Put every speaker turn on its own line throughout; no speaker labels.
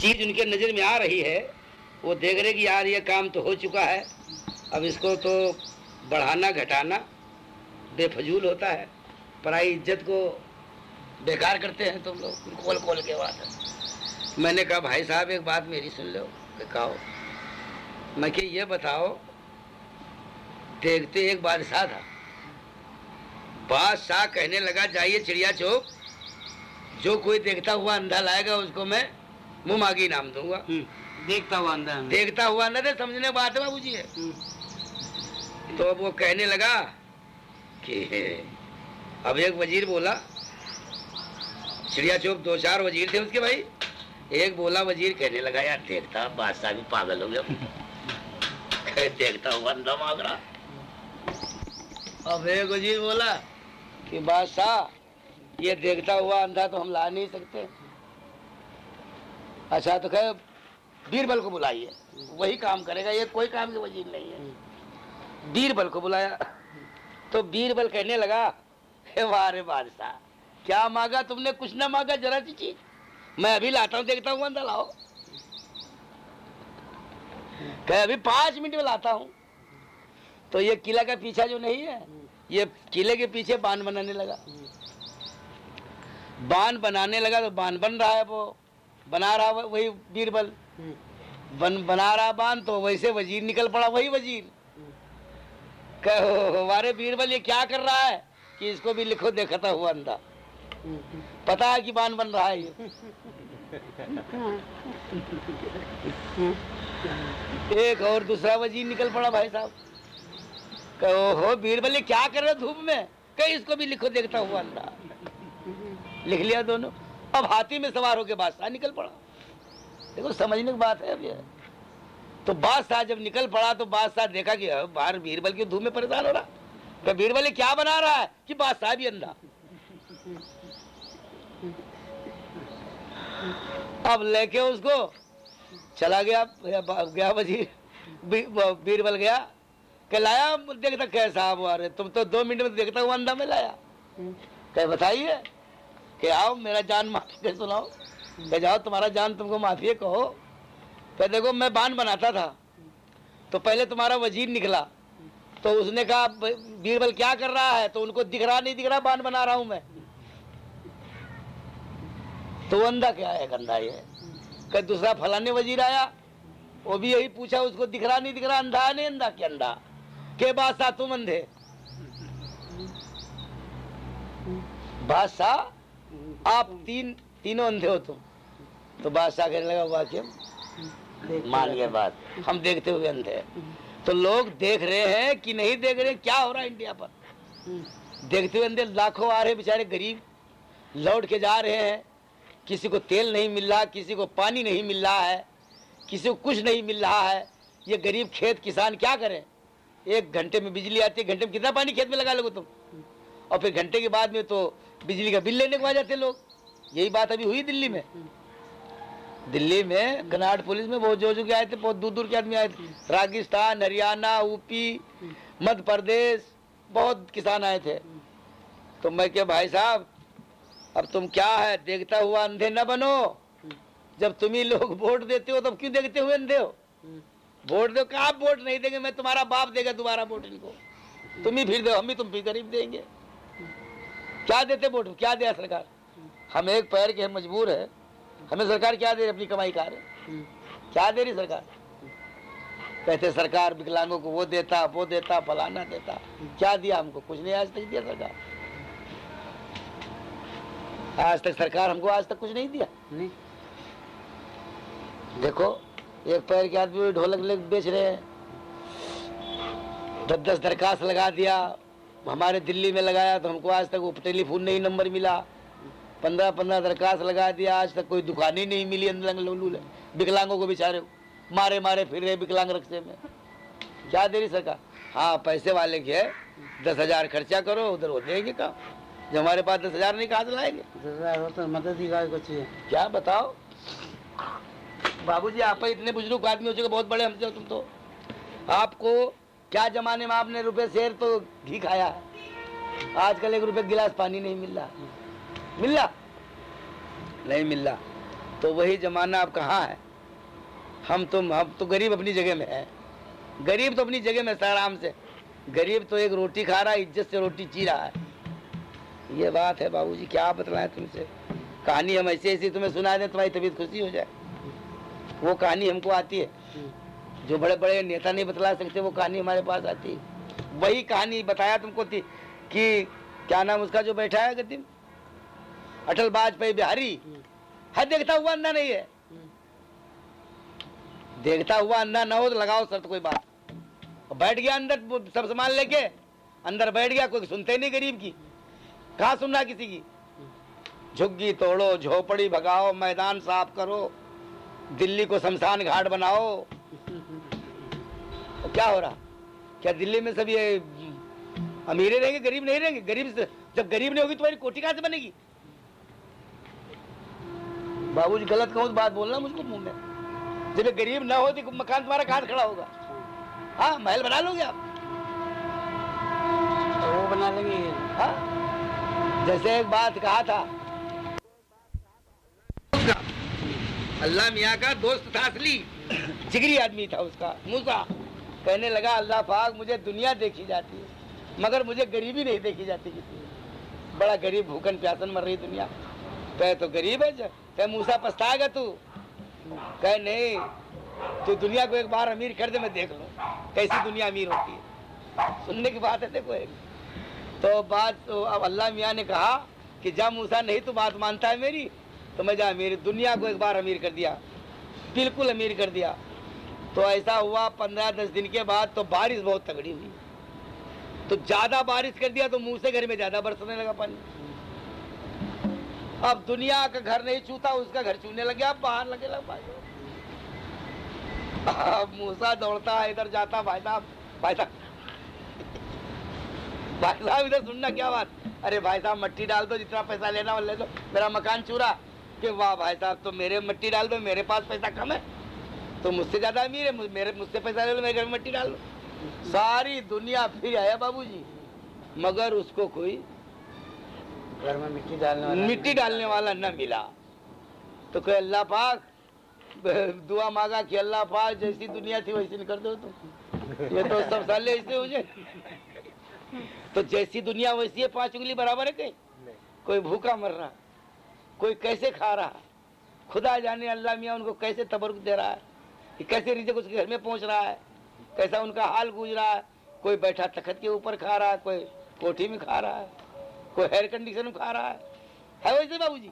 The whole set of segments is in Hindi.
चीज़ उनके नज़र में आ रही है, वो देख रहे कि यार ये काम तो हो चुका है, अब इसको तो बढ़ाना, घटाना बेफजूल होता है। पराई इज़्ज़त को बेकार करते हैं तुम लोग खोल खोल के बात है। मैंने कहा, भाई साहब, एक बात मेरी सुन लो कहो, मैं कि ये बताओ, देखते एक बादशाह था। बादशाह कहने लगा, जाइए चिड़िया चौक जो कोई देखता हुआ अंधा लाएगा, उसको मैं मुँह मागी नाम दूँगा।
हम्म, देखता हुआ अंधा
देखता हुआ अंधा समझने बात है बाबू जी है
हम्म,
तो अब वो कहने लगा कि अब एक वज़ीर बोला चिड़िया चौक दो चार वज़ीर थे उसके भाई। एक बोला वज़ीर कहने लगा यार देखता बादशाह भी पागल हो गया। देखता हुआ अंधा मांग रहा। अब एक वज़ीर बोला कि बादशाह ये देखता हुआ अंधा तो हम ला नहीं सकते। अच्छा तो कहे बीरबल को बुलाइए। वही काम करेगा, ये कोई काम की वज़ीर नहीं है। बीरबल को बुलाया तो बीरबल कहने लगा, हे वाह रे बादशाह, क्या मांगा तुमने? कुछ ना मांगा, जरा सी चीज़। मैं अभी लाता हूँ, देखता हूँ, अंदर लाओ। कहे अभी पाँच मिनट में लाता हूँ। तो ये किला का पीछा जो नहीं है, ये किले के पीछे बाँध बनाने लगा। बाँध बनाने लगा तो बाँध बन रहा है वो। बना रहा वही बीरबल।
हम्म,
बन बना रहा बाँध तो वैसे वज़ीर निकल पड़ा वही वज़ीर। कहो हमारे बीरबल ये क्या कर रहा है कि इसको भी लिखो देखता हुआ अंधा।
हम्म,
पता है कि बाँध बन रहा है ये। एक और दूसरा वज़ीर निकल पड़ा भाई साहब। कहो हो बीरबल ये क्या कर रहे हो धूप में? कहीं इसको भी लिखो देखता हुआ अंधा। लिख लिया दोनों। अब हाथी में सवार होके बादशाह निकल पड़ा। देखो, समझने की बात है अब ये तो बादशाह जब निकल पड़ा तो बादशाह देखा कि बाहर बीरबल की धूप में परेशान हो रहा। तो बीरबल क्या बना रहा है कि बादशाह भी अंधा। अब लेके उसको चला गया गया वज़ीर बीरबल गया के लाया, देखता कैसा आप अरे, तुम तो दो मिनट में देखता हुआ अंधा में लाया। कह, बताइए कि आओ, मेरा जान माफ़ी दे, सुनाओ। कहे जाओ, तुम्हारा जान तुमको माफ़ी है, कहो। कहे देखो, मैं बाँध बनाता था। तो पहले तुम्हारा वज़ीर निकला। तो उसने कहा बीरबल क्या कर रहा है? तो उनको दिख रहा, नहीं दिख रहा बाँध बना रहा हूँ मैं। तो अंधा क्या है अंधा ये? कहे, दूसरा फलाने वज़ीर आया। वो भी यही पूछा, उसको दिख रहा, नहीं दिख रहा, अंधा नहीं अंधा? क्या अंधा? के बादशाह, तुम अंधे? बादशाह आप तीन तीनों अंधे हो तुम। तो बादशाह कहने लगा वाक्य मान गए बात। हम देखते हुए अंधे तो लोग देख रहे हैं कि नहीं देख रहे क्या हो रहा है इंडिया पर? देखते हुए अंधे लाखों आ रहे बेचारे गरीब। लौट के जा रहे हैं। किसी को तेल नहीं मिल रहा किसी को पानी नहीं मिल रहा है किसी को कुछ नहीं मिल रहा है। ये गरीब खेत किसान क्या करें? एक घंटे में बिजली आती है घंटे में कितना पानी खेत में लगा लोगे तुम? और फिर घंटे के बाद में तो बिजली का बिल लेने को आ जाते लोग। यही बात अभी हुई दिल्ली में। दिल्ली में कनाड पुलिस में बहुत जो जो के आए थे, बहुत दूर दूर के आदमी आए थे। राजस्थान, हरियाणा, यूपी, मध्य प्रदेश, बहुत किसान आए थे। तो मैं क्या, भाई साहब, अब तुम क्या है? देखता हुआ अंधे न बनो। जब तुम ही लोग वोट देते हो, तब क्यों देखते हुए अंधे हो? वोट दो, कहा वोट नहीं देंगे? मैं तुम्हारा बाप देगा दोबारा वोट इनको। तुम ही फिर दो, हम भी तुम भी गरीब देंगे। क्या देते वोट क्या दिया सरकार? हम एक पैर के हम मजबूर है। हमें सरकार क्या दे रही अपनी कमाई का रहे।
हम्म,
क्या दे रही सरकार? कहते सरकार विकलांगों को वो देता वो देता फलाना देता। क्या दिया हमको? कुछ नहीं आज तक दिया सरकार। आज तक सरकार हमको आज तक कुछ नहीं दिया।
नहीं।
देखो एक पैर के आदमी ढोलक ले बेच रहे हैं। दस दस दरखास्त लगा दिया। हमारे दिल्ली में लगाया तो हमको आज तक वो टेलीफोन नहीं नंबर मिला। पंद्रह पंद्रह दरखास्त लगा दिया आज तक कोई दुकान ही नहीं मिली अंदर विकलांगों को बेचारे मारे मारे फिर रहे विकलांग रक्से में। क्या दे रही सरकार। हाँ पैसे वाले के दस हज़ार खर्चा करो उधर वो देंगे काम। जो हमारे पास दस हज़ार नहीं कहा से लाएँगे?
तो मदद ही का कुछ
क्या बताओ? बाबूजी आप इतने बुज़ुर्ग आदमी हो चुके बहुत बड़े हमसे तुम तो। आपको क्या जमाने में आपने रुपए शेर तो घी खाया? है आजकल एक रुपए गिलास पानी नहीं मिल रहा। मिल रहा? नहीं मिल रहा। तो वही जमाना अब कहाँ है? हम तो हम तो गरीब अपनी जगह में है। गरीब तो अपनी जगह में आराम से। गरीब तो एक रोटी खा रहा है, इज़्ज़त से रोटी ची रहा है। ये बात है बाबूजी, क्या बतलाएँ तुमसे? कहानी हम ऐसे ऐसी तुम्हें सुना दें, तुम्हारी तबीयत खुशी हो जाए। वो कहानी हमको आती है। जो बड़े बड़े नेता नहीं बतला सकते, वो कहानी हमारे पास आती। वही कहानी बताया तुमको थी कि क्या नाम उसका जो बैठा है में? अटल वाजपेयी बिहारी। है, देखता हुआ अंधा नहीं है। देखता हुआ अंधा ना हो तो लगाओ शर्त कोई बात। बैठ गया अंदर सब सामान लेके, अंदर बैठ गया, कोई सुनते नहीं गरीब की। कहा सुनना किसी की? झुग्गी तोड़ो, झोपड़ी भगाओ, मैदान साफ़ करो, दिल्ली को शमशान घाट बनाओ। तो क्या हो रहा? क्या दिल्ली में सब ये अमीरे रहेंगे गरीब नहीं रहेंगे? गरीब से जब गरीब नहीं होगी तुम्हारी कोठी कहाँ से बनेगी? बाबूजी गलत कहूँ तो बात बोलना मुझको मुँह में। जब ये गरीब ना हो तो मकान तुम्हारा कहाँ खड़ा होगा? हाँ महल बना लोगे आप।
तो वो बना लेंगे
हाँ? जैसे एक बात कहा था। अल्लाह मियाँ का दोस्त था असली। जिगरी आदमी था उसका मूसा। कहने लगा, अल्लाह पाक, मुझे दुनिया देखी जाती है, मगर मुझे गरीबी नहीं देखी जाती किसी बड़ा गरीब, भूखन प्यासन मर रही दुनिया। कहे तो गरीब है कहे, मूसा, पछताएगा तू? कहे, नहीं, तू दुनिया को एक बार अमीर कर दे, मैं देख लूँ कैसी दुनिया अमीर होती है। सुनने की बात है देखो एक। तो बात तो अब अल्लाह मियाँ ने कहा कि, जा मूसा, नहीं तो बात मानता है मेरी तो मैं जा मेरी दुनिया को एक बार अमीर कर दिया, बिल्कुल अमीर कर दिया। तो ऐसा हुआ पंद्रह दस दिन के बाद तो बारिश बहुत तगड़ी हुई। तो ज़्यादा बारिश कर दिया तो मुँह से घर में ज़्यादा बरसने लगा पानी। अब दुनिया का घर नहीं छूता, उसका घर छूने लग गया बाहर लगे लग अब मूसा दौड़ता है इधर जाता, भाई साहब भाई साहब। भाई साहब, इधर सुनना क्या बात? अरे भाई साहब, मट्टी डाल दो, जितना पैसा लेना वो ले लो। मेरा मकान चूरा। कि वाह भाई साहब तो मेरे मट्टी डाल दो, मेरे पास पैसा कम है। तो मुझसे ज़्यादा अमीर है मेरे मुझसे पैसा ले लो मेरे घर में मट्टी डाल दो सारी दुनिया फिर आया बाबूजी। मगर उसको कोई
घर में मिट्टी डालने वाला
मिट्टी डालने वाला न मिला। तो कोई अल्लाह पाक दुआ मांगा कि अल्लाह पाक जैसी दुनिया थी वैसी कर दो तुम। ये तो सब साले ऐसे हो जाए। तो जैसी दुनिया वैसी है पाँच उंगली बराबर है कहीं? कोई भूखा मर रहा कोई कैसे खा रहा? खुदा जाने अल्लाह मियाँ उनको कैसे तबरुक दे रहा है? कि कैसे रिजक उसके घर में पहुँच रहा है? कैसा उनका हाल गूंज रहा है? कोई बैठा तखत के ऊपर खा रहा है, कोई कोठी में खा रहा है, कोई हेयर कंडीशन में खा रहा है। है वैसे बाबूजी?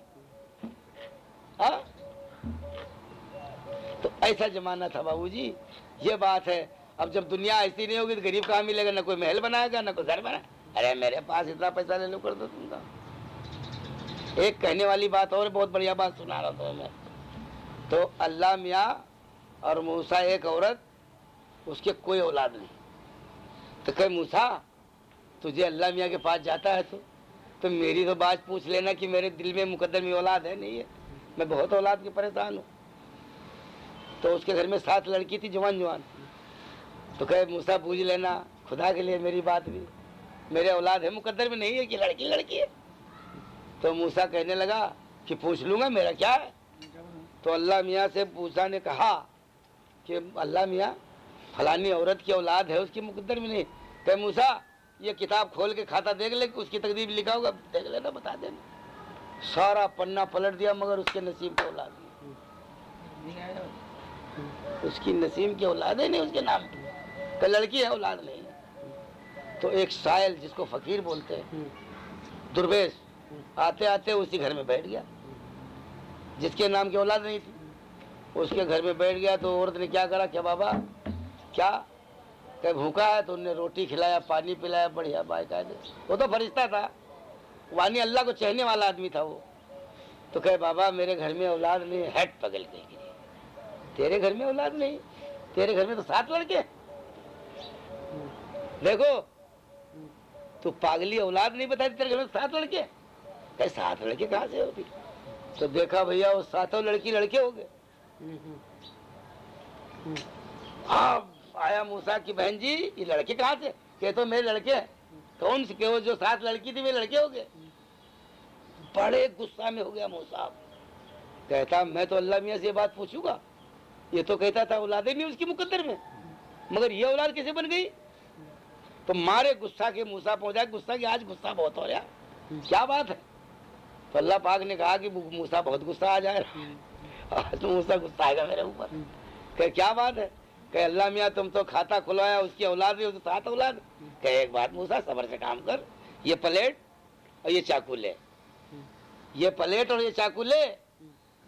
हाँ? तो ऐसा जमाना था बाबू जी ये बात है, अब जब दुनिया ऐसी नहीं होगी तो गरीब कहाँ मिलेगा? ना कोई महल बनाएगा, ना कोई घर बनाएगा। अरे मेरे पास इतना पैसा ले लो कर दो तुमका एक कहने वाली बात और बहुत बढ़िया बात सुना रहा था मैं। तो अल्लाह मियाँ और मूसा एक औरत, उसके कोई औलाद नहीं। तो कहे, मूसा, तुझे अल्लाह मियाँ के पास जाता है तो? तो मेरी तो बात पूछ लेना कि मेरे दिल में मुकद्दर में औलाद है, नहीं है। मैं बहुत औलाद के परेशान हूँ। तो उसके घर में सात लड़की थी जवान जवान तो कहे, मूसा, पूछ लेना, खुदा के लिए मेरी बात भी। मेरे औलाद है मुकद्दर में नहीं है कि लड़की लड़की है? तो मूसा कहने लगा कि, पूछ लूँगा, मेरा क्या है? तो अल्लाह मियाँ से मूसा ने कहा कि अल्लाह मियाँ, फलानी औरत की औलाद है, उसकी मुकद्दर में नहीं। कहे मूसा, ये किताब खोल के खाता देख ले, उसकी तकदीर लिखा होगा देख लेना, बता देना। सारा पन्ना पलट दिया, मगर उसके नसीब की औलाद नहीं। उसकी नसीम की औलाद है नहीं, उसके नाम की। लड़की है, औलाद नहीं तो एक सायल जिसको फकीर बोलते हैं, दुर्वेश आते आते उसी घर में बैठ गया, जिसके नाम की औलाद नहीं थी। उसके घर में बैठ गया तो औरत ने क्या करा क्या बाबा? क्या? कहीं भूखा है तो उनने रोटी खिलाया पानी पिलाया बढ़िया बाकायदे वो तो फरिश्ता था। वानी अल्लाह को चहने वाला आदमी था वो। तो कहे बाबा मेरे घर में औलाद नहीं है, हेड पगल गई तेरे घर में औलाद नहीं तेरे घर में तो सात लड़के देखो तू पागली औलाद नहीं बताई तेरे घर में सात लड़के कहे सात लड़के कहाँ से होती? तो देखा भैया वो सातों लड़की लड़के हो गए। अब आया मूसा की बहन जी, ये लड़के कहाँ से कहे तो मेरे लड़के हैं। कौन से के वो जो सात लड़की थी, वे लड़के हो गए? बड़े गुस्सा में हो गया मूसा। कहता, मैं तो अल्लाह मियाँ से ये बात पूछूँगा। ये तो कहता था, औलादे नहीं उसकी मुकद्दर में मगर ये औलाद कैसे बन गई? तो मारे गुस्सा के मूसा पहुँचा। गुस्सा की आज गुस्सा बहुत हो रहा क्या बात है? तो अल्लाह पाक ने कहा कि मूसा बहुत गुस्सा आ जाए तो मूसा गुस्सा आएगा मेरे ऊपर। कहे क्या बात है? कहे अल्लाह मियाँ तुम तो खाता खुलवाया उसकी औलाद भी तो सात औलाद। कहे एक बात मूसा सबर से काम कर। ये प्लेट और ये चाकू ले। ये प्लेट और ये चाकू ले।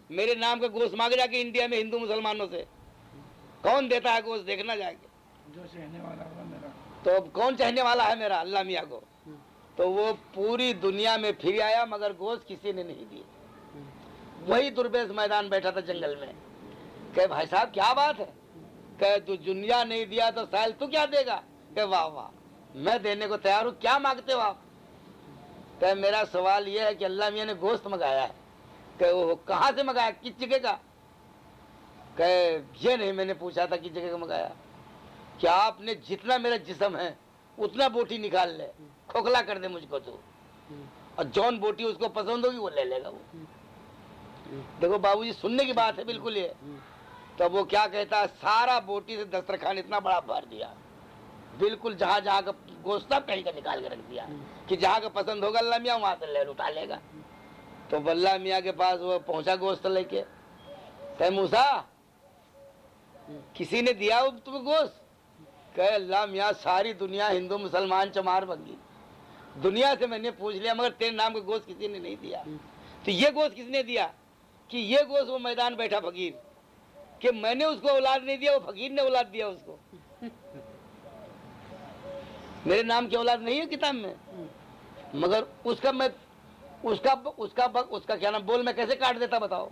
मेरे नाम का गोश्त मांगे जाके इंडिया में हिंदू मुसलमानों से। कौन देता है गोश्त? देखना जाके।
जो सहने वाला
तो कौन चाहने वाला है मेरा? अल्लाह मियाँ को। तो वो पूरी दुनिया में फिर आया मगर गोश्त किसी ने नहीं दिए वही दुर्बेश मैदान बैठा था जंगल में। कहे, भाई साहब, क्या बात है? कहे, तू दुनिया नहीं दिया तो साल तू क्या देगा? कहे, वाह वाह, मैं देने को तैयार हूँ, क्या मांगते हो आप? कहे, मेरा सवाल ये है कि अल्लाह मियाँ ने गोश्त मंगाया है। कहे वो कहाँ से मंगाया? किस जगह का? कहे, ये नहीं, मैंने पूछा था किस जगह का मंगाया। क्या आपने जितना मेरा जिसम है, उतना बोटी निकाल ले, खोखला कर दे मुझको तू। और जौन बोटी उसको पसंद होगी, वो ले लेगा वो। देखो बाबूजी, सुनने की बात है, बिल्कुल ये। तो वो क्या कहता है, सारा बोटी से दस्तरखान इतना बड़ा भर दिया। बिल्कुल जहाँ जहाँ का गोश्त कहीं का निकाल के रख दिया। कि जहाँ का पसंद होगा, अल्लाह मियाँ वहाँ से ले उठा लेगा। तो बल्ला मियाँ के पास वो पहुँचा गोश्त लेके। कहे, मूसा, किसी ने दिया वो तुम्हें गोश्त? कहे, अल्लाह मियाँ, सारी दुनिया हिंदू मुसलमान चमार बन गई। दुनिया से मैंने पूछ लिया, मगर तेरे नाम का गोश्त किसी ने नहीं दिया। तो ये गोश्त किसने दिया? कि ये वो मैदान बैठा फकीर, कि मैंने उसको औलाद नहीं दिया, वो फकीर ने औलाद दिया उसको। मेरे नाम की औलाद नहीं है किताब में। मगर उसका मैं, उसका उसका उसका क्या नाम, बोल मैं कैसे काट देता बताओ।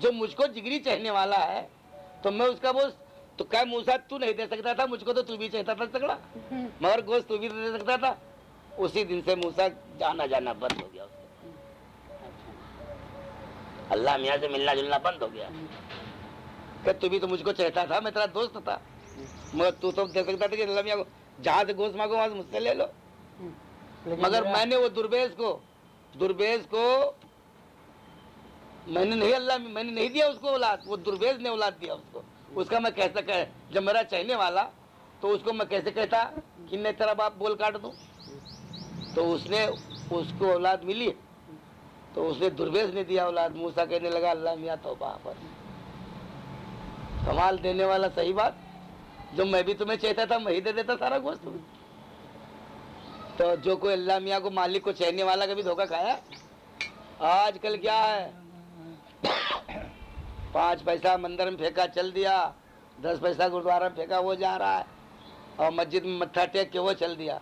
जो मुझको जिगरी चाहने वाला है तो मैं उसका बोल तो क्या मूसा, तू नहीं दे सकता था, मुझको तो तू भी चाहता था तगड़ा। मगर गोश्त तू भी दे सकता था। उसी दिन से मूसा, जाना जाना बंद हो गया। अल्लाह मियाँ से मिलना जुलना बंद हो गया। कि तू भी तो मुझको चाहता था? मैं तेरा दोस्त था। मगर तू तो दे सकता था कि अल्लाह मियाँ को जहाँ से गोश्त मांगो वहाँ से मुझसे ले लो। मगर मैंने वो दुर्बेश को दुर्बेश को मैंने नहीं अल्लाह मैंने नहीं दिया उसको औलाद। वो दुर्बेश ने औलाद दिया उसको। उसका मैं कैसे कह जब मेरा चाहने वाला तो उसको मैं कैसे कहता कि मैं तेरा बाप बोल काट दूँ? तो उसने उसको औलाद मिली। तो उसने दुर्बेश ने दिया, औलाद मूसा कहने लगा, अल्लाह मियाँ तो पर कमाल देने वाला सही बात? जो मैं भी तुम्हें चाहता था, मैं दे देता सारा गोश्त। तो जो कोई अल्लाह मियाँ को मालिक को चाहने वाला कभी धोखा खाया? आजकल क्या है? पाँच पैसा मंदिर में फेंका, चल दिया। दस पैसा गुरुद्वारा में फेंका, वो जा रहा है। और मस्जिद में मत्था टेक के वो चल दिया।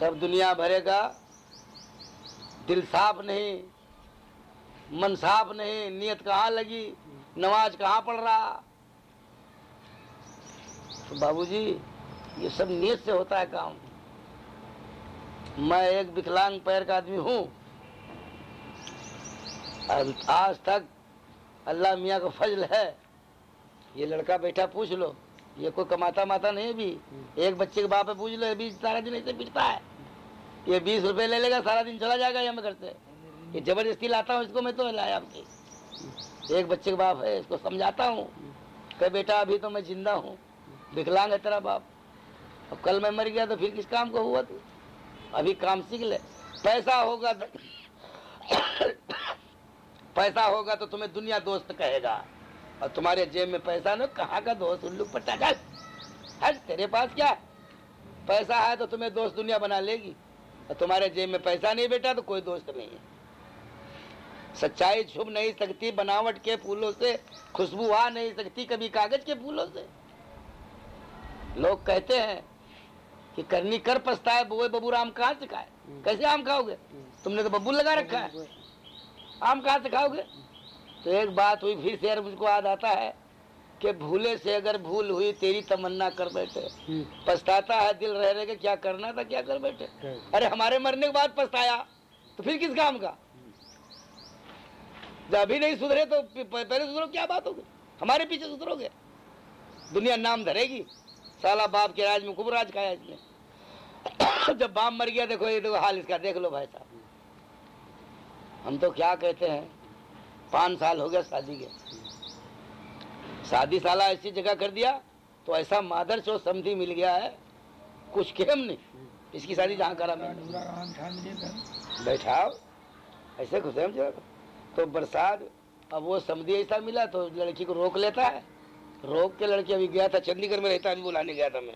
सब दुनिया भरेगा। दिल साफ़ नहीं मन साफ़ नहीं नियत कहाँ लगी नमाज़ कहाँ पढ़ रहा? तो बाबूजी ये सब नियत से होता है काम। मैं एक विकलांग पैर का आदमी हूँ। आज तक अल्लाह मियाँ का फजल है। ये लड़का बैठा पूछ लो। ये कोई कमाता माता नहीं है भी एक बच्चे के बाप है पूछ लो ये भी सारा दिन ऐसे पिटता है। ये बीस रुपए ले लेगा, सारा दिन चला जाएगा यहाँ घर से ये ज़बरदस्ती लाता हूँ, इसको मैं तो लाया आपके। एक बच्चे के बाप है, इसको समझाता हूँ। कह, बेटा, अभी तो मैं ज़िंदा हूँ। विकलांग है तेरा बाप। अब कल मैं मर गया तो फिर किस काम को हुआ तू? अभी काम सीख ले पैसा होगा तो पैसा होगा तो तुम्हें दुनिया दोस्त कहेगा। और तुम्हारे जेब में पैसा न, कहाँ का दोस्त? उल्लू पट्टा चल तेरे पास क्या? पैसा है तो तुम्हें दोस्त दुनिया बना लेगी। तुम्हारे जेब में पैसा नहीं बेटा तो कोई दोस्त नहीं है। सच्चाई छुप नहीं सकती बनावट के फूलों से खुशबू आ नहीं सकती कभी कागज़ के फूलों से। लोग कहते हैं कि करनी कर पछताए बुए बबू राम कहाँ से खाए? कैसे आम खाओगे? तुमने तो बब्बू लगा रखा है। आम कहाँ से खाओगे? तो एक बात हुई फिर से मुझको याद आता है कि भूले से अगर भूल हुई तेरी तमन्ना कर बैठे।
हम्म,
पछताता है दिल रह रहे के क्या करना था क्या कर बैठे? अरे हमारे मरने के बाद पछताया तो फिर किस काम का? जब अभी नहीं सुधरे तो पहले सुधरो क्या बात होगी? हमारे पीछे सुधरोगे? दुनिया नाम धरेगी। साला बाप के राज में खूब राज खाया इसने। जब बाप मर गया देखो ये देखो हाल इसका देख लो भाई साहब। हम तो क्या कहते हैं? पाँच साल हो गया शादी के। शादी साला ऐसी जगह कर दिया तो ऐसा मादर चो समझी मिल गया है। कुछ केम नहीं इसकी शादी जहाँ करा
थे
बैठाओ। ऐसे खुश जरा तो बरसात, अब वो समझी ऐसा मिला तो लड़की को रोक लेता है। रोक के लड़की अभी गया था, चंडीगढ़ में रहता, अभी बुलाने गया था मैं।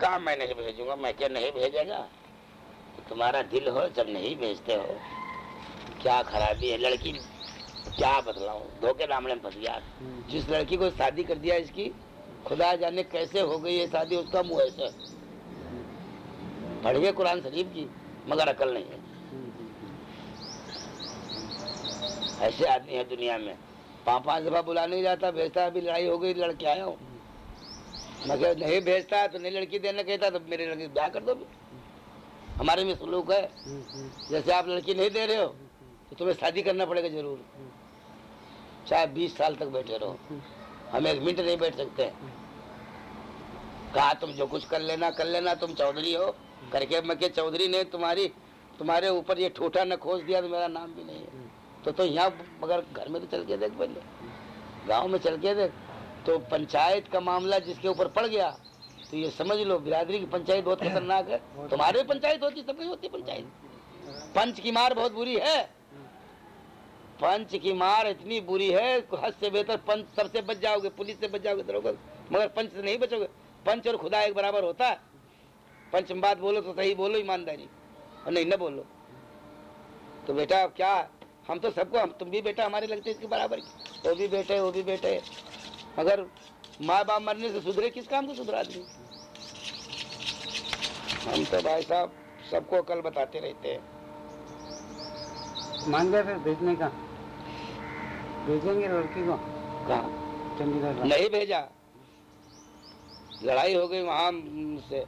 कहा, मैं नहीं भेजूँगा। मैं क्या, नहीं भेजेगा? तुम्हारा दिल हो, जब नहीं भेजते हो, क्या खराबी है लड़की क्या बतलाऊं धोखे दामड़े में फंस गया। जिस लड़की को शादी कर दिया इसकी खुदा जाने कैसे हो गई है शादी उसका मुँह ऐसे। पढ़िए कुरान शरीफ की मगर अकल नहीं है। ऐसे आदमी है दुनिया में। पाँच पाँच दफ़ा बुलाने नहीं जाता भेजता अभी लड़ाई हो गई लड़के आया हूँ। मगर नहीं भेजता तो नहीं लड़की देने कहता तो मेरे लड़की ब्याह कर दो भी हमारे में सलूक है। जैसे आप लड़की नहीं दे रहे हो तो तुम्हें शादी करना पड़ेगा ज़रूर। चाहे बीस साल तक बैठे रहो। हम एक मिनट नहीं बैठ सकते। कहा, तुम जो कुछ कर लेना कर लेना, तुम चौधरी हो। करके मैं चौधरी ने तुम्हारी, तुम्हारे ऊपर ये ठूठा न खोज दिया तो मेरा नाम भी नहीं है। तो तो यहाँ मगर घर में तो चल के देख पहले गाँव में चल के देख। तो पंचायत का मामला जिसके ऊपर पड़ गया तो ये समझ लो, बिरादरी की पंचायत बहुत खतरनाक है। तुम्हारे पंचायत होती, सबकी होती पंचायत। पंच की मार बहुत बुरी है। पंच की मार इतनी बुरी है हद से बेहतर पंच सबसे बच जाओगे, पुलिस से बच जाओगे दरोगा मगर पंच से नहीं बचोगे। पंच और खुदा एक बराबर होता है। पंच में बात बोलो तो सही बोलो, ईमानदारी। और नहीं, ना बोलो। तो बेटा अब क्या? हम तो सबको, हम तुम भी बेटा हमारे लगते इसके बराबर। वो भी बेटे, वो भी बेटे। मगर माँ बाप मरने से सुधरे, किस काम को सुधरा आदमी हम तो भाई साहब सबको कल बताते रहते हैं।
मान गया फिर भेजने का। भेजेंगे लड़की को? चंडीगढ़
नहीं भेजा। लड़ाई हो गई वहाँ से।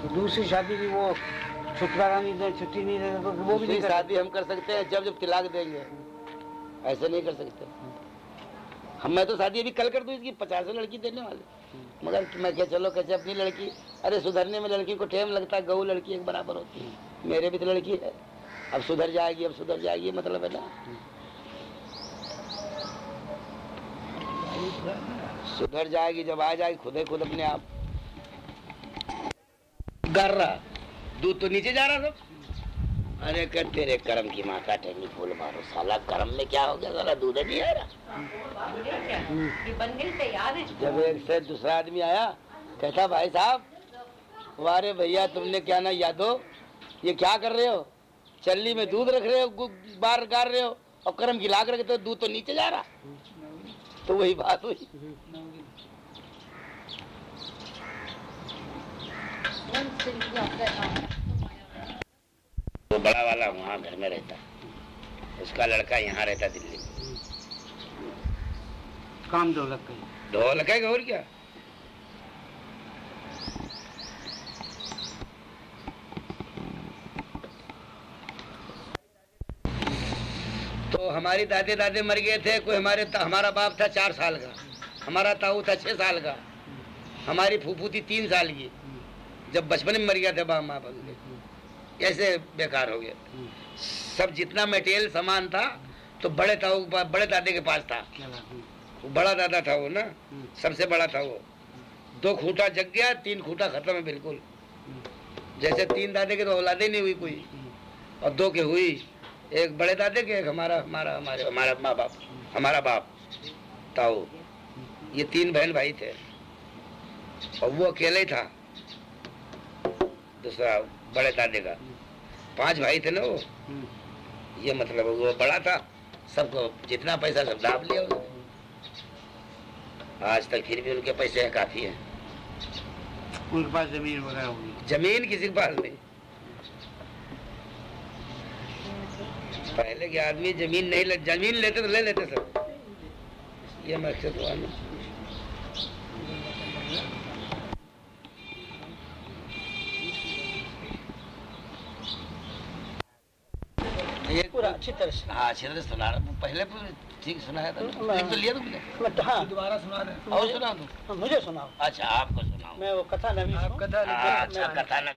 तो दूसरी शादी की वो छुटकारा नहीं दे छुट्टी नहीं दे तो वो भी नहीं
शादी हम कर सकते हैं जब जब तिलाक देंगे। ऐसे नहीं कर सकते। हम मैं तो शादी अभी कल कर दूँ इसकी पचास लड़की देने वाले। मगर मैं क्या चलो कैसे अपनी लड़की? अरे सुधरने में लड़की को टाइम लगता है गऊ लड़की एक बराबर होती है। मेरे भी तो लड़की है। अब सुधर जाएगी, अब सुधर जाएगी मतलब है ना? सुधर जाएगी, जब आ जाएगी, खुद खुद अपने आप। गर रहा दूध तो नीचे जा रहा था अरे कर तेरे कर्म की माँ का टेंगी फूल मारो, साला कर्म में क्या हो गया? साला दूध नहीं आ रहा। जब एक से दूसरा आदमी आया, कहता, भाई साहब, वारे भैया, तुमने क्या ना यादो? ये क्या कर रहे हो? चल्ली में दूध रख रहे हो बार गार रहे हो और कर्म की लाग रखे तो दूध तो नीचे जा रहा। तो वही बात हुई। वो बड़ा वाला वहाँ घर में रहता। उसका लड़का यहाँ रहता दिल्ली। में
काम ढोलक का
ढोलक है और क्या? तो हमारी दादे दादे मर गए थे, कोई हमारे हमारा बाप था चार साल का, हमारा ताऊ था छह साल का, हमारी फूफू थी तीन साल की, जब बचपन में मर गया था बाप माँ के कैसे बेकार हो गया। सब जितना मटेरियल सामान था तो बड़े ताऊ बड़े दादे के पास था। बड़ा दादा था वो ना, सबसे बड़ा था वो। दो खूंटा जग गया, तीन खूंटा खत्म है बिल्कुल। जैसे तीन दादे के तो औलादे नहीं हुई कोई, और दो के हुई एक बड़े दादे के एक हमारा हमारा हमारे हमारा माँ बाप हमारा बाप ताऊ। ये तीन बहन भाई थे। और वो अकेले ही था। दूसरा बड़े दादे का। पाँच भाई थे ना वो। ये मतलब वो बड़ा था। सबको जितना पैसा सब दाब लिया उसने आज तक फिर भी उनके पैसे हैं काफ़ी है।
उनके पास ज़मीन वगैरह होगी।
ज़मीन किसी के पास नहीं। पहले के आदमी ज़मीन नहीं ले, ज़मीन लेते तो ले लेते सब ये मकसद हुआ ना ये
पूरा अच्छी तरह से।
हाँ अच्छी तरह सुना रहा पहले भी ठीक सुनाया था। ना? लिख तो लिया तुमने?
मैं तो- हाँ।
दोबारा सुना दे
और सुना दो।
मुझे सुनाओ।
अच्छा आपको सुनाओ
मैं वो कथा
कथा
हाँ, अच्छा कथा